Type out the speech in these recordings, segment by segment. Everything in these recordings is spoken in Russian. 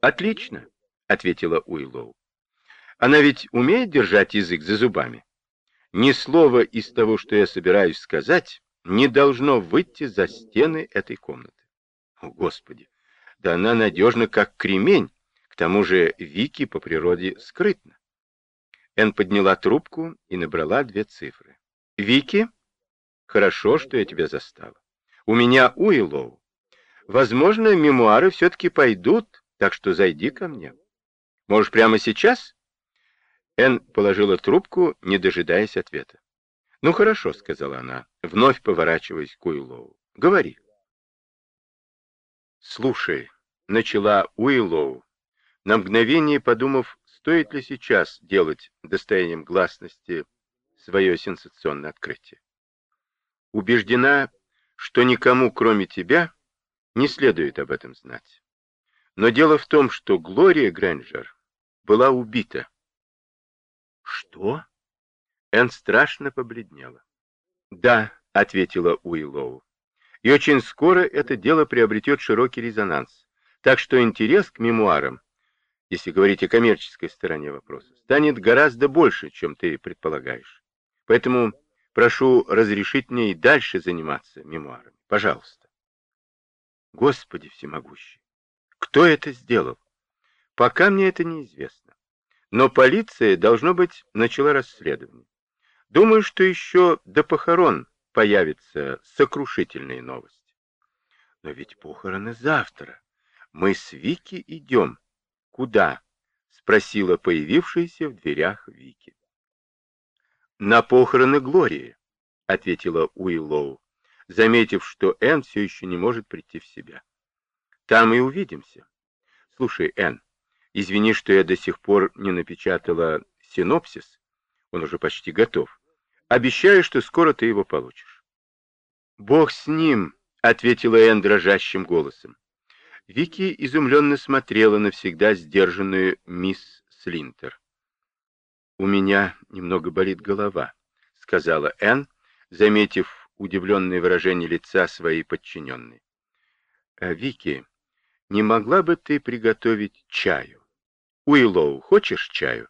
Отлично, ответила Уиллоу. Она ведь умеет держать язык за зубами. Ни слова из того, что я собираюсь сказать, не должно выйти за стены этой комнаты. О, Господи! Да она надежна, как кремень. К тому же Вики по природе скрытна. Эн подняла трубку и набрала две цифры. «Вики, хорошо, что я тебя застала. У меня Уиллоу. Возможно, мемуары все-таки пойдут, так что зайди ко мне. Можешь прямо сейчас?» Эн положила трубку, не дожидаясь ответа. «Ну хорошо», — сказала она, вновь поворачиваясь к Уиллоу. «Говори». «Слушай», — начала Уиллоу, на мгновение подумав, стоит ли сейчас делать достоянием гласности свое сенсационное открытие. Убеждена, что никому, кроме тебя, не следует об этом знать. Но дело в том, что Глория Грэнджер была убита. Что? Энн страшно побледнела. Да, ответила Уиллоу. И очень скоро это дело приобретет широкий резонанс. Так что интерес к мемуарам если говорить о коммерческой стороне вопроса, станет гораздо больше, чем ты предполагаешь. Поэтому прошу разрешить мне и дальше заниматься мемуарами. Пожалуйста. Господи всемогущий, кто это сделал? Пока мне это неизвестно. Но полиция, должно быть, начала расследование. Думаю, что еще до похорон появятся сокрушительные новости. Но ведь похороны завтра. Мы с Вики идем. «Куда?» — спросила появившаяся в дверях Вики. «На похороны Глории», — ответила Уиллоу, заметив, что Энн все еще не может прийти в себя. «Там и увидимся. Слушай, Энн, извини, что я до сих пор не напечатала синопсис, он уже почти готов. Обещаю, что скоро ты его получишь». «Бог с ним», — ответила Энн дрожащим голосом. Вики изумленно смотрела на всегда сдержанную мисс Слинтер. «У меня немного болит голова», — сказала Энн, заметив удивленное выражение лица своей подчиненной. «А, «Вики, не могла бы ты приготовить чаю? Уиллоу, хочешь чаю?»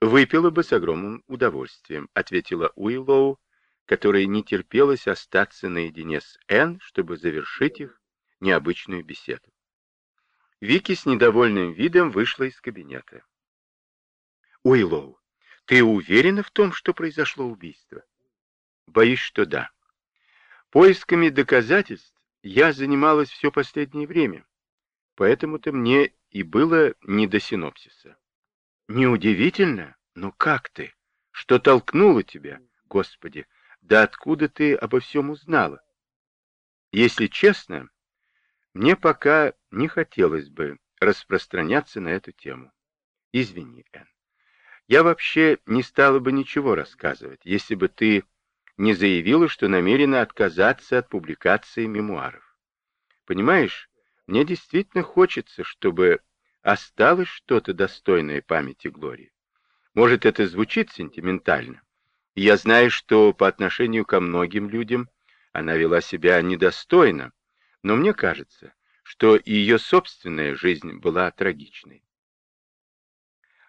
«Выпила бы с огромным удовольствием», — ответила Уиллоу, которая не терпелась остаться наедине с Энн, чтобы завершить их необычную беседу. Вики с недовольным видом вышла из кабинета. «Уиллоу, ты уверена в том, что произошло убийство?» «Боюсь, что да. Поисками доказательств я занималась все последнее время, поэтому-то мне и было не до синопсиса». «Неудивительно, но как ты? Что толкнуло тебя, Господи? Да откуда ты обо всем узнала?» «Если честно, мне пока не хотелось бы распространяться на эту тему. Извини, Энн. Я вообще не стала бы ничего рассказывать, если бы ты не заявила, что намерена отказаться от публикации мемуаров. Понимаешь, мне действительно хочется, чтобы осталось что-то достойное памяти Глории. Может, это звучит сентиментально. Я знаю, что по отношению ко многим людям она вела себя недостойно, но мне кажется, что ее собственная жизнь была трагичной.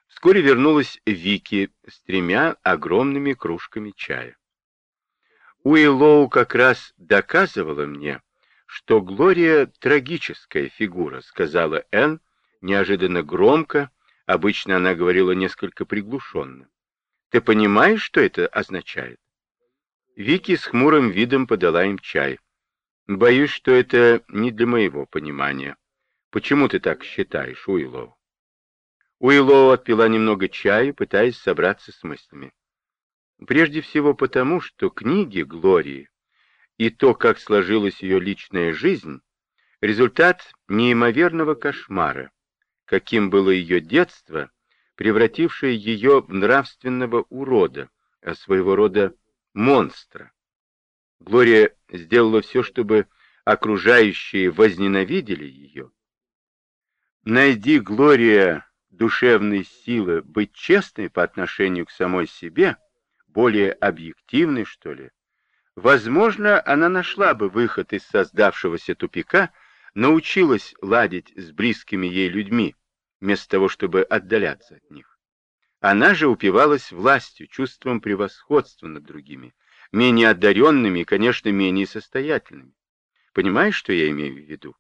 Вскоре вернулась Вики с тремя огромными кружками чая. Уиллоу как раз доказывала мне, что Глория — трагическая фигура, сказала Энн неожиданно громко, обычно она говорила несколько приглушенно. Ты понимаешь, что это означает? Вики с хмурым видом подала им чай. Боюсь, что это не для моего понимания. Почему ты так считаешь, Уиллоу? Уиллоу отпила немного чая, пытаясь собраться с мыслями. Прежде всего потому, что книги Глории и то, как сложилась ее личная жизнь, результат неимоверного кошмара, каким было ее детство, превратившее ее в нравственного урода, а своего рода монстра. Глория сделала все, чтобы окружающие возненавидели ее. Найди, Глория, душевной силы быть честной по отношению к самой себе, более объективной, что ли, возможно, она нашла бы выход из создавшегося тупика, научилась ладить с близкими ей людьми, вместо того, чтобы отдаляться от них. Она же упивалась властью, чувством превосходства над другими, менее одаренными и, конечно, менее состоятельными. Понимаешь, что я имею в виду?